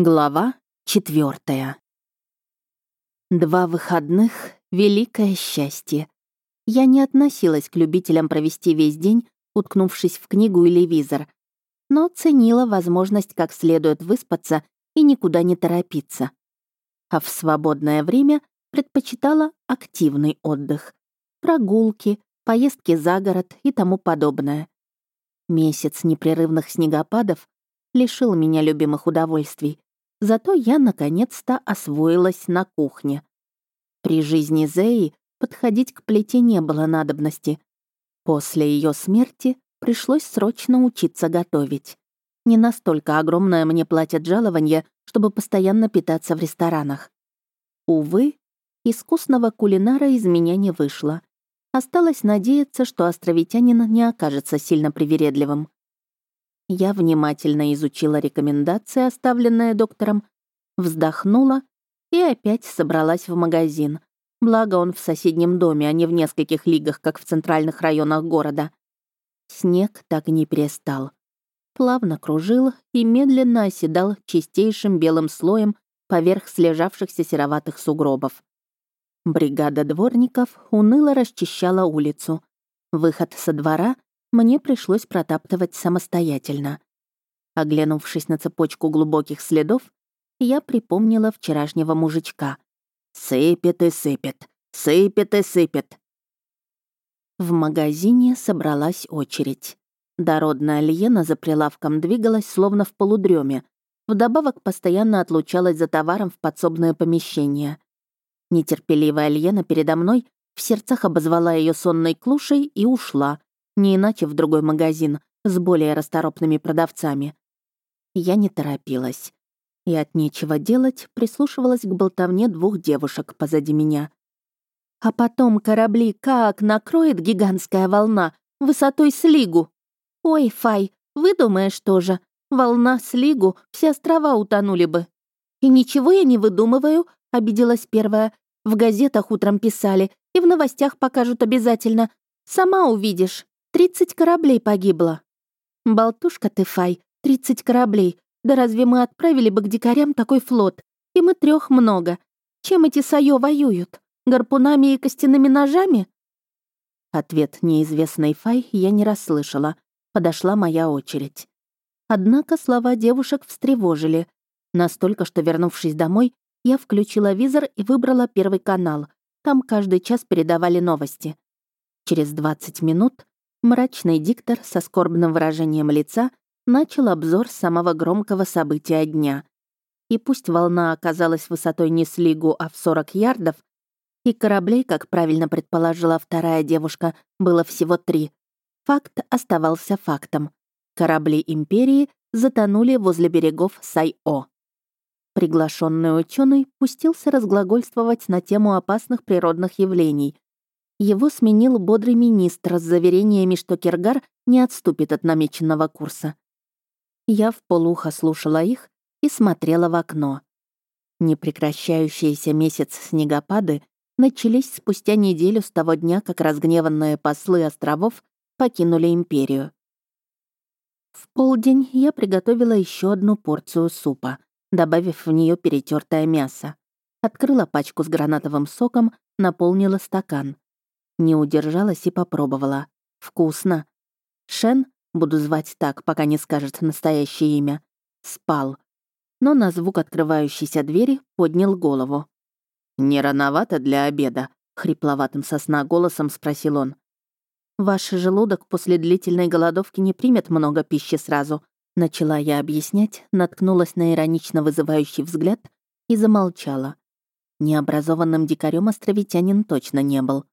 Глава четвертая. Два выходных — великое счастье. Я не относилась к любителям провести весь день, уткнувшись в книгу или визор, но ценила возможность как следует выспаться и никуда не торопиться. А в свободное время предпочитала активный отдых. Прогулки, поездки за город и тому подобное. Месяц непрерывных снегопадов лишил меня любимых удовольствий, Зато я наконец-то освоилась на кухне. При жизни Зеи подходить к плите не было надобности. После ее смерти пришлось срочно учиться готовить. Не настолько огромное мне платят жалование, чтобы постоянно питаться в ресторанах. Увы, искусного кулинара из меня не вышло. Осталось надеяться, что островитянин не окажется сильно привередливым. Я внимательно изучила рекомендации, оставленные доктором, вздохнула и опять собралась в магазин. Благо он в соседнем доме, а не в нескольких лигах, как в центральных районах города. Снег так и не перестал. Плавно кружил и медленно оседал чистейшим белым слоем поверх слежавшихся сероватых сугробов. Бригада дворников уныло расчищала улицу. Выход со двора мне пришлось протаптывать самостоятельно. Оглянувшись на цепочку глубоких следов, я припомнила вчерашнего мужичка. «Сыпет и сыпет, сыпет и сыпет». В магазине собралась очередь. Дородная Льена за прилавком двигалась, словно в полудреме. Вдобавок постоянно отлучалась за товаром в подсобное помещение. Нетерпеливая Льена передо мной в сердцах обозвала ее сонной клушей и ушла, не иначе в другой магазин с более расторопными продавцами. Я не торопилась. И от нечего делать прислушивалась к болтовне двух девушек позади меня. А потом корабли как накроет гигантская волна высотой с лигу. Ой, Фай, выдумаешь тоже. Волна с лигу, все острова утонули бы. И ничего я не выдумываю, обиделась первая. В газетах утром писали, и в новостях покажут обязательно. Сама увидишь. Тридцать кораблей погибло. Болтушка ты, Фай, тридцать кораблей. Да разве мы отправили бы к дикарям такой флот? И мы трех много. Чем эти Сайо воюют? Гарпунами и костяными ножами? Ответ неизвестной Фай я не расслышала. Подошла моя очередь. Однако слова девушек встревожили. Настолько, что, вернувшись домой, я включила визор и выбрала первый канал. Там каждый час передавали новости. Через 20 минут Мрачный диктор со скорбным выражением лица начал обзор самого громкого события дня. И пусть волна оказалась высотой не с лигу, а в 40 ярдов, и кораблей, как правильно предположила вторая девушка, было всего три. Факт оставался фактом. Корабли Империи затонули возле берегов Сай-О. Приглашенный ученый пустился разглагольствовать на тему опасных природных явлений, его сменил бодрый министр с заверениями, что Киргар не отступит от намеченного курса. Я в полухо слушала их и смотрела в окно. Непрекращающиеся месяц снегопады начались спустя неделю с того дня, как разгневанные послы островов покинули империю. В полдень я приготовила еще одну порцию супа, добавив в нее перетертое мясо. Открыла пачку с гранатовым соком, наполнила стакан. Не удержалась и попробовала. Вкусно. Шен, буду звать так, пока не скажет настоящее имя, спал. Но на звук открывающейся двери поднял голову. «Не рановато для обеда?» — хрипловатым сосна голосом спросил он. «Ваш желудок после длительной голодовки не примет много пищи сразу», начала я объяснять, наткнулась на иронично вызывающий взгляд и замолчала. Необразованным дикарем островитянин точно не был.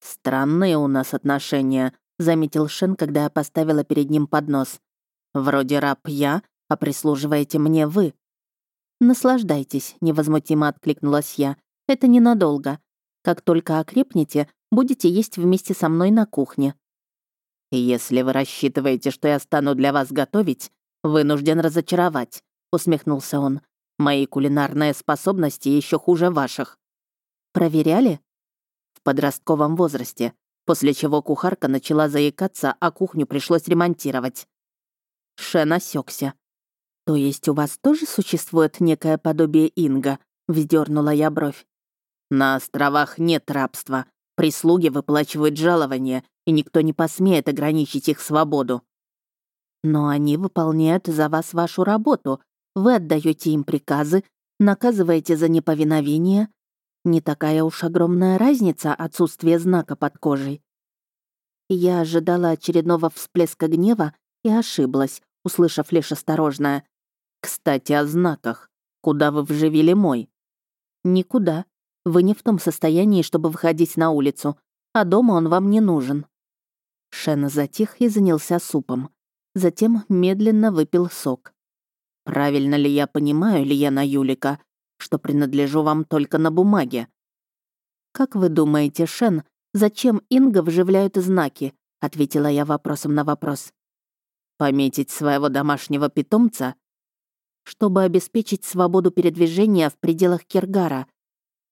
«Странные у нас отношения», — заметил Шен, когда я поставила перед ним поднос. «Вроде раб я, а прислуживаете мне вы». «Наслаждайтесь», — невозмутимо откликнулась я. «Это ненадолго. Как только окрепнете, будете есть вместе со мной на кухне». «Если вы рассчитываете, что я стану для вас готовить, вынужден разочаровать», — усмехнулся он. «Мои кулинарные способности еще хуже ваших». «Проверяли?» Подростковом возрасте, после чего кухарка начала заикаться, а кухню пришлось ремонтировать. Шен осекся. «То есть у вас тоже существует некое подобие Инга?» — вздернула я бровь. «На островах нет рабства. Прислуги выплачивают жалования, и никто не посмеет ограничить их свободу». «Но они выполняют за вас вашу работу. Вы отдаете им приказы, наказываете за неповиновение. Не такая уж огромная разница отсутствие знака под кожей». Я ожидала очередного всплеска гнева и ошиблась, услышав лишь осторожное. «Кстати, о знаках. Куда вы вживили мой?» «Никуда. Вы не в том состоянии, чтобы выходить на улицу, а дома он вам не нужен». Шен затих и занялся супом. Затем медленно выпил сок. «Правильно ли я понимаю, Лиена Юлика, что принадлежу вам только на бумаге?» «Как вы думаете, Шен, зачем Инга вживляют знаки?» — ответила я вопросом на вопрос. «Пометить своего домашнего питомца чтобы обеспечить свободу передвижения в пределах Киргара.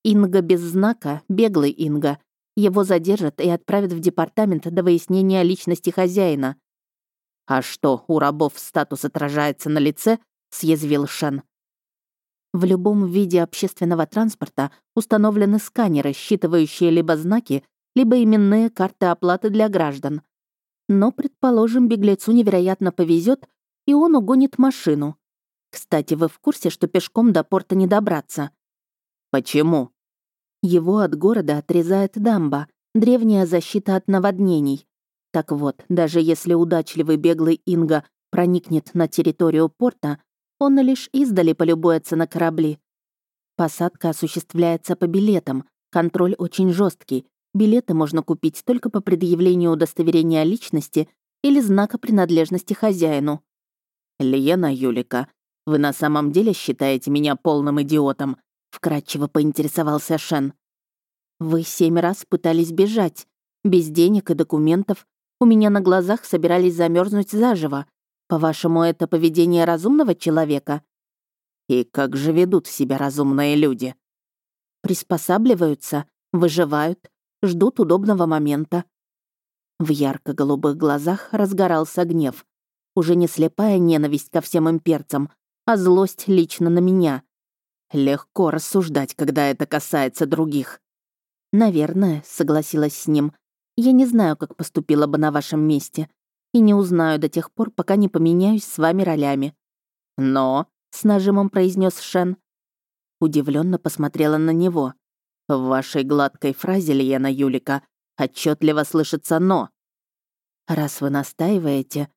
Инга без знака — беглый Инга. Его задержат и отправят в департамент до выяснения личности хозяина. «А что, у рабов статус отражается на лице?» — съязвил Шен. В любом виде общественного транспорта установлены сканеры, считывающие либо знаки, либо именные карты оплаты для граждан. Но, предположим, беглецу невероятно повезет, и он угонит машину. Кстати, вы в курсе, что пешком до порта не добраться? Почему? Его от города отрезает дамба, древняя защита от наводнений. Так вот, даже если удачливый беглый Инга проникнет на территорию порта, он лишь издали полюбуется на корабли. Посадка осуществляется по билетам, контроль очень жесткий. Билеты можно купить только по предъявлению удостоверения личности или знака принадлежности хозяину. «Лена Юлика, «Вы на самом деле считаете меня полным идиотом?» — вкратчиво поинтересовался Шен. «Вы семь раз пытались бежать. Без денег и документов. У меня на глазах собирались замерзнуть заживо. По-вашему, это поведение разумного человека?» «И как же ведут себя разумные люди?» «Приспосабливаются, выживают, ждут удобного момента». В ярко-голубых глазах разгорался гнев. Уже не слепая ненависть ко всем имперцам, а злость лично на меня. Легко рассуждать, когда это касается других. Наверное, согласилась с ним. Я не знаю, как поступила бы на вашем месте. И не узнаю до тех пор, пока не поменяюсь с вами ролями. Но, с нажимом произнес Шен. Удивленно посмотрела на него. В вашей гладкой фразе, Лена Юлика, отчетливо слышится «но». Раз вы настаиваете,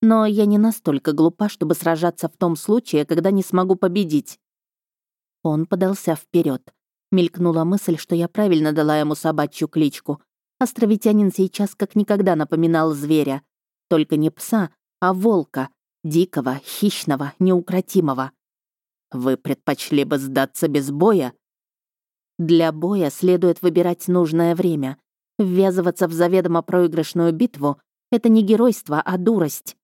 но я не настолько глупа, чтобы сражаться в том случае, когда не смогу победить. Он подался вперед. Мелькнула мысль, что я правильно дала ему собачью кличку. Островитянин сейчас как никогда напоминал зверя. Только не пса, а волка. Дикого, хищного, неукротимого. Вы предпочли бы сдаться без боя? Для боя следует выбирать нужное время. Ввязываться в заведомо проигрышную битву — это не геройство, а дурость.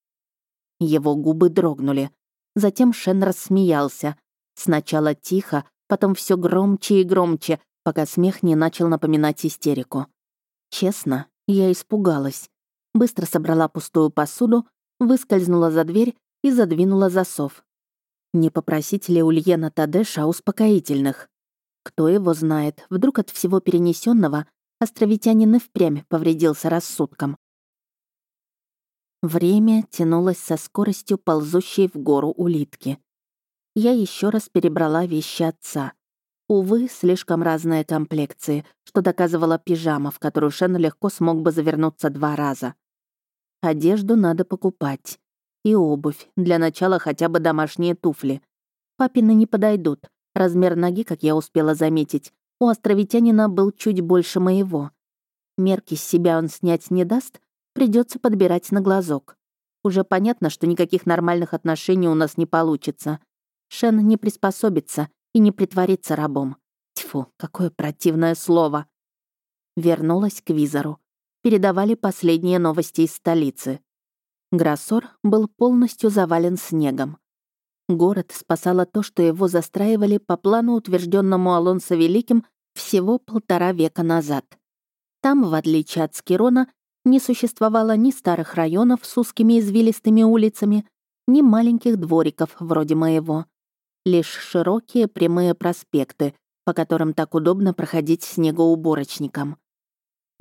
Его губы дрогнули. Затем Шен рассмеялся. Сначала тихо, потом все громче и громче, пока смех не начал напоминать истерику. Честно, я испугалась. Быстро собрала пустую посуду, выскользнула за дверь и задвинула засов. Не попросить ли Ульена Тадеша успокоительных? Кто его знает, вдруг от всего перенесенного островитянин и впрямь повредился рассудком. Время тянулось со скоростью ползущей в гору улитки. Я еще раз перебрала вещи отца. Увы, слишком разные комплекции, что доказывала пижама, в которую Шен легко смог бы завернуться два раза. Одежду надо покупать. И обувь, для начала хотя бы домашние туфли. Папины не подойдут. Размер ноги, как я успела заметить, у островитянина был чуть больше моего. Мерки с себя он снять не даст, Придется подбирать на глазок. Уже понятно, что никаких нормальных отношений у нас не получится. Шен не приспособится и не притворится рабом. Тьфу, какое противное слово. Вернулась к визору. Передавали последние новости из столицы. Гроссор был полностью завален снегом. Город спасало то, что его застраивали по плану, утвержденному Алонсо Великим всего полтора века назад. Там, в отличие от Скирона, не существовало ни старых районов с узкими извилистыми улицами, ни маленьких двориков вроде моего. Лишь широкие прямые проспекты, по которым так удобно проходить снегоуборочникам.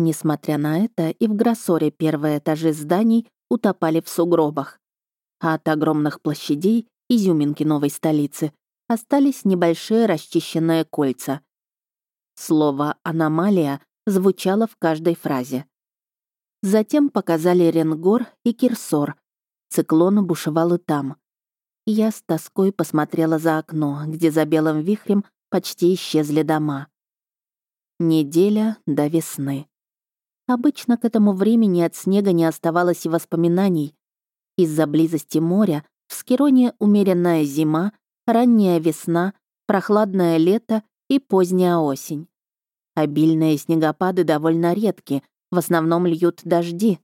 Несмотря на это, и в Гроссоре первые этажи зданий утопали в сугробах. А от огромных площадей, изюминки новой столицы, остались небольшие расчищенные кольца. Слово «аномалия» звучало в каждой фразе. Затем показали Ренгор и Кирсор. Циклон бушевал и там. Я с тоской посмотрела за окно, где за белым вихрем почти исчезли дома. Неделя до весны. Обычно к этому времени от снега не оставалось и воспоминаний. Из-за близости моря в Скироне умеренная зима, ранняя весна, прохладное лето и поздняя осень. Обильные снегопады довольно редки, в основном льют дожди.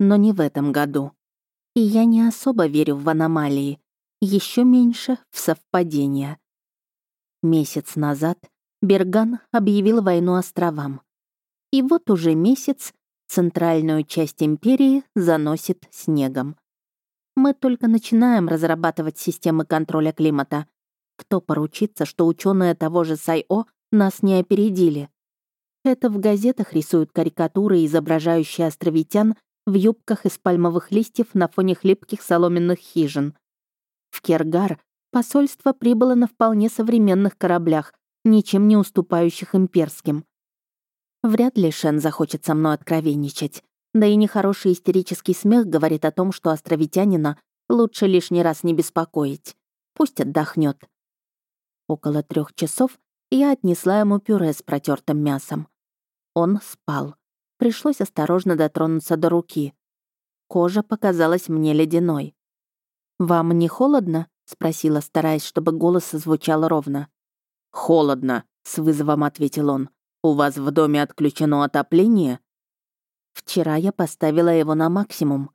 Но не в этом году. И я не особо верю в аномалии, еще меньше в совпадения. Месяц назад Берган объявил войну островам. И вот уже месяц центральную часть империи заносит снегом. Мы только начинаем разрабатывать системы контроля климата. Кто поручится, что ученые того же Сайо нас не опередили? Это в газетах рисуют карикатуры, изображающие островитян в юбках из пальмовых листьев на фоне хлипких соломенных хижин. В Кергар посольство прибыло на вполне современных кораблях, ничем не уступающих имперским. Вряд ли Шен захочет со мной откровенничать. Да и нехороший истерический смех говорит о том, что островитянина лучше лишний раз не беспокоить. Пусть отдохнет. Около трех часов я отнесла ему пюре с протертым мясом. Он спал. Пришлось осторожно дотронуться до руки. Кожа показалась мне ледяной. «Вам не холодно?» — спросила, стараясь, чтобы голос звучал ровно. «Холодно», — с вызовом ответил он. «У вас в доме отключено отопление?» Вчера я поставила его на максимум.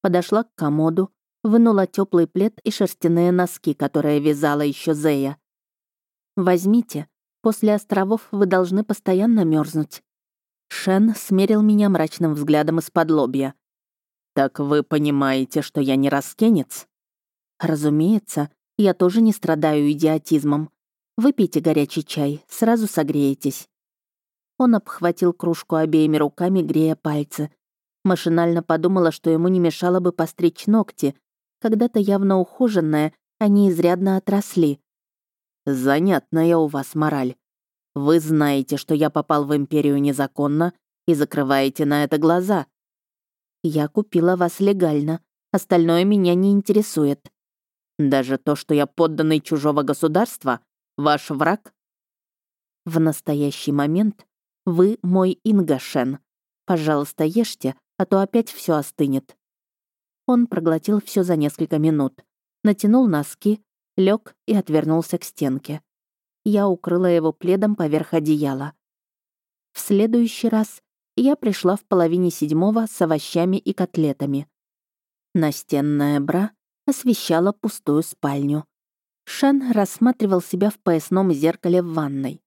Подошла к комоду, вынула теплый плед и шерстяные носки, которые вязала еще Зея. «Возьмите, После островов вы должны постоянно мерзнуть. Шен смерил меня мрачным взглядом из-под лобья. «Так вы понимаете, что я не раскенец?» «Разумеется, я тоже не страдаю идиотизмом. Выпейте горячий чай, сразу согреетесь». Он обхватил кружку обеими руками, грея пальцы. Машинально подумала, что ему не мешало бы постричь ногти. Когда-то явно ухоженные, они изрядно отросли. Занятная у вас мораль. Вы знаете, что я попал в Империю незаконно и закрываете на это глаза. Я купила вас легально. Остальное меня не интересует. Даже то, что я подданный чужого государства, ваш враг? В настоящий момент вы мой Ингашен. Пожалуйста, ешьте, а то опять все остынет. Он проглотил все за несколько минут, натянул носки, лег и отвернулся к стенке. Я укрыла его пледом поверх одеяла. В следующий раз я пришла в половине седьмого с овощами и котлетами. Настенная бра освещала пустую спальню. Шен рассматривал себя в поясном зеркале в ванной.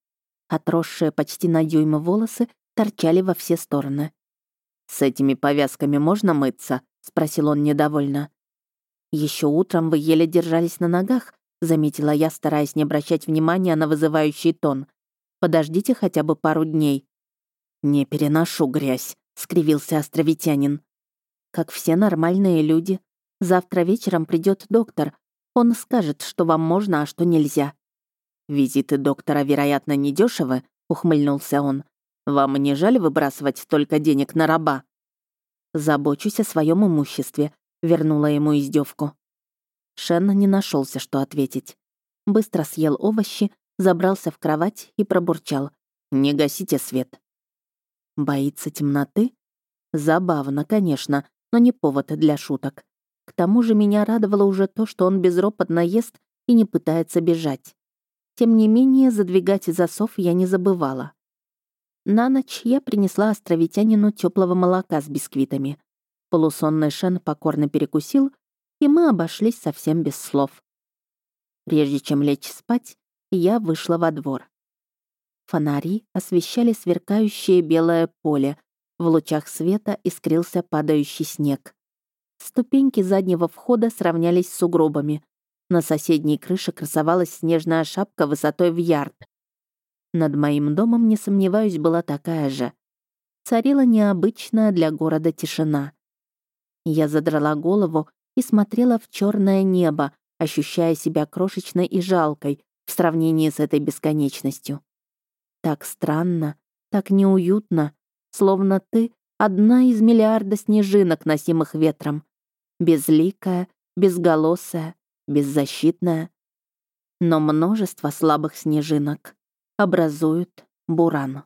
Отросшие почти на дюйм волосы торчали во все стороны. «С этими повязками можно мыться?» — спросил он недовольно. Еще утром вы еле держались на ногах, заметила я, стараясь не обращать внимания на вызывающий тон. Подождите хотя бы пару дней. Не переношу грязь, скривился островитянин. Как все нормальные люди. Завтра вечером придет доктор. Он скажет, что вам можно, а что нельзя. Визиты доктора, вероятно, недешевы, ухмыльнулся он. Вам не жаль выбрасывать столько денег на раба? Забочусь о своем имуществе, вернула ему издевку. Шен не нашелся, что ответить. Быстро съел овощи, забрался в кровать и пробурчал. «Не гасите свет». Боится темноты? Забавно, конечно, но не повод для шуток. К тому же меня радовало уже то, что он безропотно ест и не пытается бежать. Тем не менее, задвигать засов я не забывала. На ночь я принесла островитянину теплого молока с бисквитами. Полусонный Шен покорно перекусил, и мы обошлись совсем без слов. Прежде чем лечь спать, я вышла во двор. Фонари освещали сверкающее белое поле, в лучах света искрился падающий снег. Ступеньки заднего входа сравнялись с сугробами. На соседней крыше красовалась снежная шапка высотой в ярд. Над моим домом, не сомневаюсь, была такая же. Царила необычная для города тишина. Я задрала голову и смотрела в черное небо, ощущая себя крошечной и жалкой в сравнении с этой бесконечностью. Так странно, так неуютно, словно ты — одна из миллиарда снежинок, носимых ветром. Безликая, безголосая, беззащитная. Но множество слабых снежинок образуют буран.